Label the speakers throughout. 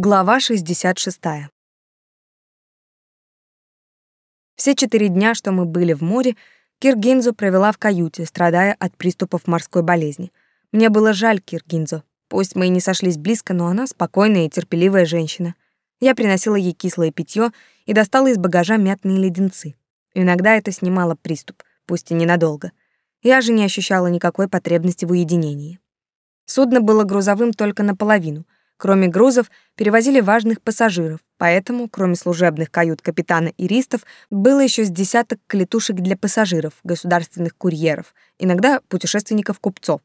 Speaker 1: Глава 66. Все четыре дня, что мы были в море, Киргинзу провела в каюте, страдая от приступов морской болезни. Мне было жаль Киргинзу. Пусть мы и не сошлись близко, но она спокойная и терпеливая женщина. Я приносила ей кислое питье и достала из багажа мятные леденцы. Иногда это снимало приступ, пусть и ненадолго. Я же не ощущала никакой потребности в уединении. Судно было грузовым только наполовину — Кроме грузов, перевозили важных пассажиров, поэтому, кроме служебных кают капитана и ристов, было еще с десяток клетушек для пассажиров, государственных курьеров, иногда путешественников-купцов.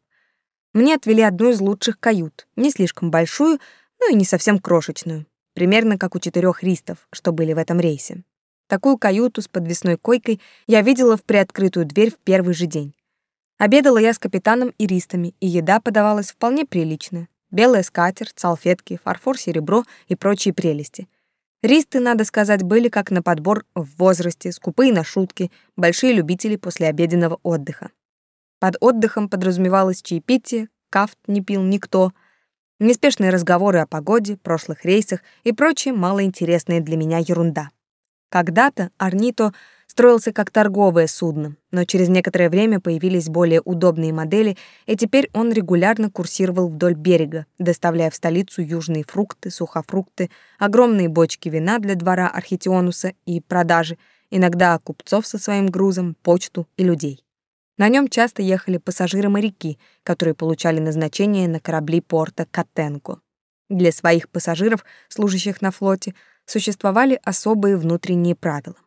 Speaker 1: Мне отвели одну из лучших кают, не слишком большую, но и не совсем крошечную, примерно как у четырех ристов, что были в этом рейсе. Такую каюту с подвесной койкой я видела в приоткрытую дверь в первый же день. Обедала я с капитаном и ристами, и еда подавалась вполне приличная белая скатерть, салфетки, фарфор, серебро и прочие прелести. Ристы, надо сказать, были как на подбор в возрасте, скупые на шутки, большие любители послеобеденного отдыха. Под отдыхом подразумевалось чаепитие, кафт не пил никто, неспешные разговоры о погоде, прошлых рейсах и прочее малоинтересная для меня ерунда. Когда-то Арнито строился как торговое судно, но через некоторое время появились более удобные модели, и теперь он регулярно курсировал вдоль берега, доставляя в столицу южные фрукты, сухофрукты, огромные бочки вина для двора Архитионуса и продажи, иногда купцов со своим грузом, почту и людей. На нем часто ехали пассажиры-моряки, которые получали назначение на корабли порта Катенко. Для своих пассажиров, служащих на флоте, существовали особые внутренние правила.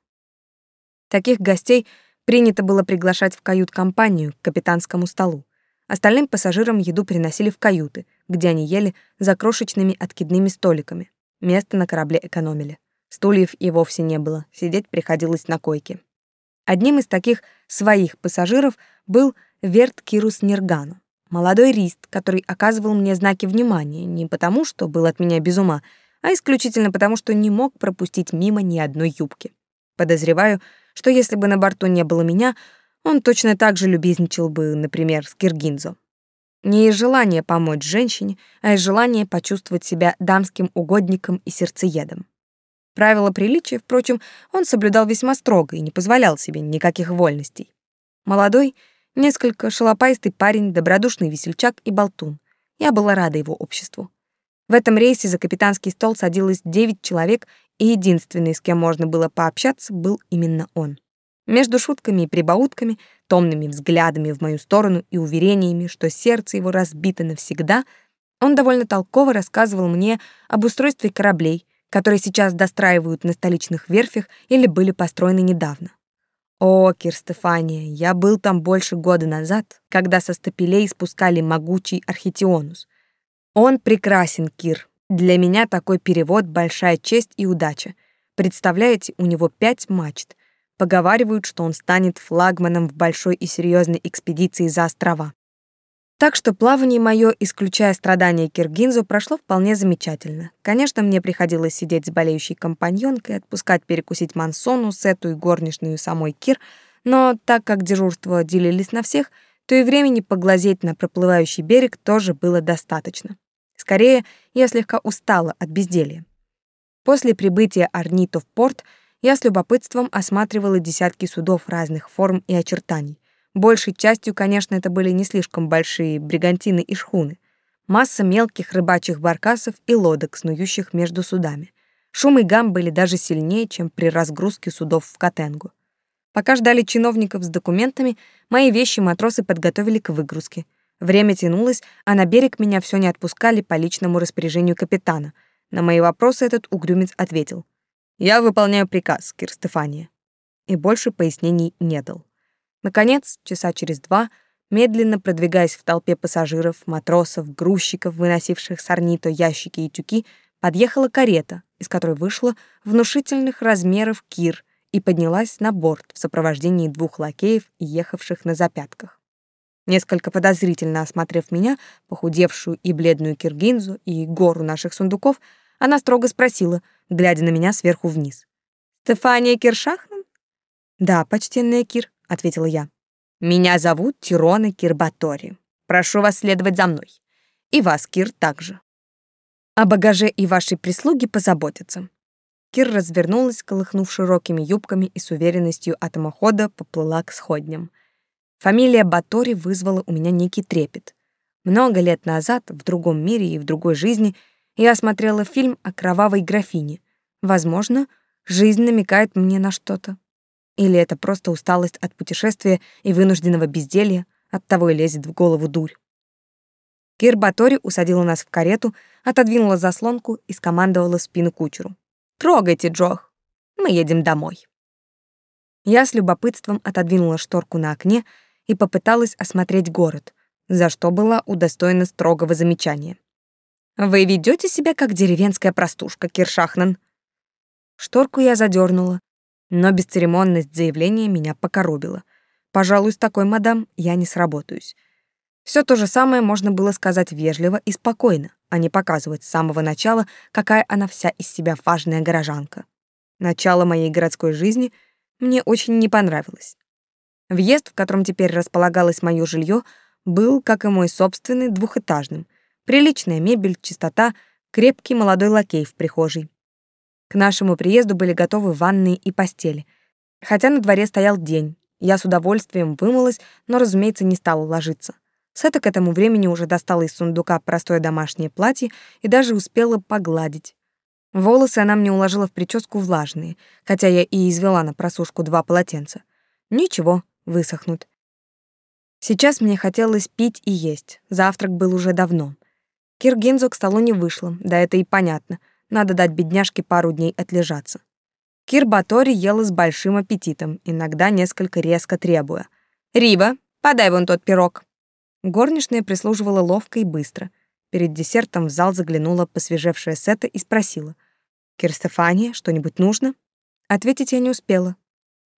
Speaker 1: Таких гостей принято было приглашать в кают-компанию к капитанскому столу. Остальным пассажирам еду приносили в каюты, где они ели за крошечными откидными столиками. Место на корабле экономили. Стульев и вовсе не было, сидеть приходилось на койке. Одним из таких своих пассажиров был Верт Кирус Нергану, молодой рист, который оказывал мне знаки внимания не потому, что был от меня без ума, а исключительно потому, что не мог пропустить мимо ни одной юбки. Подозреваю, что если бы на борту не было меня, он точно так же любезничал бы, например, с Киргинзо. Не из желания помочь женщине, а из желания почувствовать себя дамским угодником и сердцеедом. Правила приличия, впрочем, он соблюдал весьма строго и не позволял себе никаких вольностей. Молодой, несколько шалопайстый парень, добродушный весельчак и болтун. Я была рада его обществу. В этом рейсе за капитанский стол садилось девять человек, и единственный, с кем можно было пообщаться, был именно он. Между шутками и прибаутками, томными взглядами в мою сторону и уверениями, что сердце его разбито навсегда, он довольно толково рассказывал мне об устройстве кораблей, которые сейчас достраивают на столичных верфях или были построены недавно. О, Кир Стефания, я был там больше года назад, когда со стапелей спускали могучий архитионус — он прекрасен, Кир. Для меня такой перевод — большая честь и удача. Представляете, у него пять мачт. Поговаривают, что он станет флагманом в большой и серьезной экспедиции за острова. Так что плавание мое, исключая страдания Киргинзу, прошло вполне замечательно. Конечно, мне приходилось сидеть с болеющей компаньонкой, отпускать перекусить Мансону, Сету и горничную самой Кир, но так как дежурства делились на всех, то и времени поглазеть на проплывающий берег тоже было достаточно. Скорее, я слегка устала от безделья. После прибытия Арнито в порт я с любопытством осматривала десятки судов разных форм и очертаний. Большей частью, конечно, это были не слишком большие бригантины и шхуны. Масса мелких рыбачьих баркасов и лодок, снующих между судами. Шум и гам были даже сильнее, чем при разгрузке судов в Катенгу. Пока ждали чиновников с документами, мои вещи матросы подготовили к выгрузке — Время тянулось, а на берег меня все не отпускали по личному распоряжению капитана. На мои вопросы этот угрюмец ответил. «Я выполняю приказ, Кир Стефания». И больше пояснений не дал. Наконец, часа через два, медленно продвигаясь в толпе пассажиров, матросов, грузчиков, выносивших с орнито ящики и тюки, подъехала карета, из которой вышла внушительных размеров Кир и поднялась на борт в сопровождении двух лакеев, ехавших на запятках. Несколько подозрительно осмотрев меня, похудевшую и бледную киргинзу и гору наших сундуков, она строго спросила, глядя на меня сверху вниз. «Стефания Киршахнан?» «Да, почтенная Кир», — ответила я. «Меня зовут Тирона Кирбатори. Прошу вас следовать за мной. И вас, Кир, также». О багаже и вашей прислуге позаботятся. Кир развернулась, колыхнув широкими юбками и с уверенностью атомохода поплыла к сходням. Фамилия Батори вызвала у меня некий трепет. Много лет назад, в другом мире и в другой жизни, я смотрела фильм о кровавой графине. Возможно, жизнь намекает мне на что-то. Или это просто усталость от путешествия и вынужденного безделья, оттого и лезет в голову дурь. Кир Батори усадила нас в карету, отодвинула заслонку и скомандовала в спину кучеру. «Трогайте, Джох, мы едем домой». Я с любопытством отодвинула шторку на окне и попыталась осмотреть город, за что была удостоена строгого замечания. «Вы ведете себя как деревенская простушка, Киршахнан». Шторку я задернула, но бесцеремонность заявления меня покоробила. Пожалуй, с такой мадам я не сработаюсь. Все то же самое можно было сказать вежливо и спокойно, а не показывать с самого начала, какая она вся из себя важная горожанка. Начало моей городской жизни мне очень не понравилось. Въезд, в котором теперь располагалось мое жилье, был, как и мой собственный, двухэтажным. Приличная мебель, чистота, крепкий молодой лакей в прихожей. К нашему приезду были готовы ванные и постели. Хотя на дворе стоял день, я с удовольствием вымылась, но, разумеется, не стала ложиться. Сэта к этому времени уже достала из сундука простое домашнее платье и даже успела погладить. Волосы она мне уложила в прическу влажные, хотя я и извела на просушку два полотенца. Ничего, высохнут. Сейчас мне хотелось пить и есть. Завтрак был уже давно. Киргинзу к столу не вышло, да это и понятно. Надо дать бедняжке пару дней отлежаться. Кир Батори ела с большим аппетитом, иногда несколько резко требуя. «Риба, подай вон тот пирог». Горничная прислуживала ловко и быстро. Перед десертом в зал заглянула посвежевшая Сета и спросила. «Кир Стефания, что-нибудь нужно?» Ответить я не успела.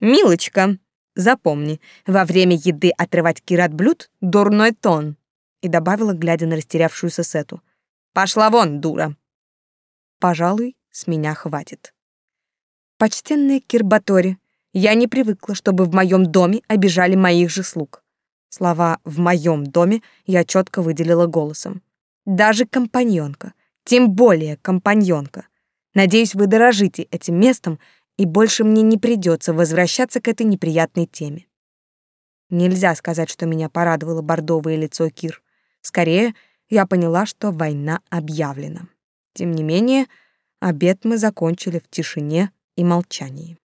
Speaker 1: «Милочка, запомни, во время еды отрывать Кир от блюд — дурной тон», и добавила, глядя на растерявшуюся Сету. «Пошла вон, дура!» «Пожалуй, с меня хватит». «Почтенная Кирбатори, я не привыкла, чтобы в моем доме обижали моих же слуг. Слова «в моем доме» я четко выделила голосом. Даже компаньонка, тем более компаньонка. Надеюсь, вы дорожите этим местом, и больше мне не придется возвращаться к этой неприятной теме. Нельзя сказать, что меня порадовало бордовое лицо Кир. Скорее, я поняла, что война объявлена. Тем не менее, обед мы закончили в тишине и молчании.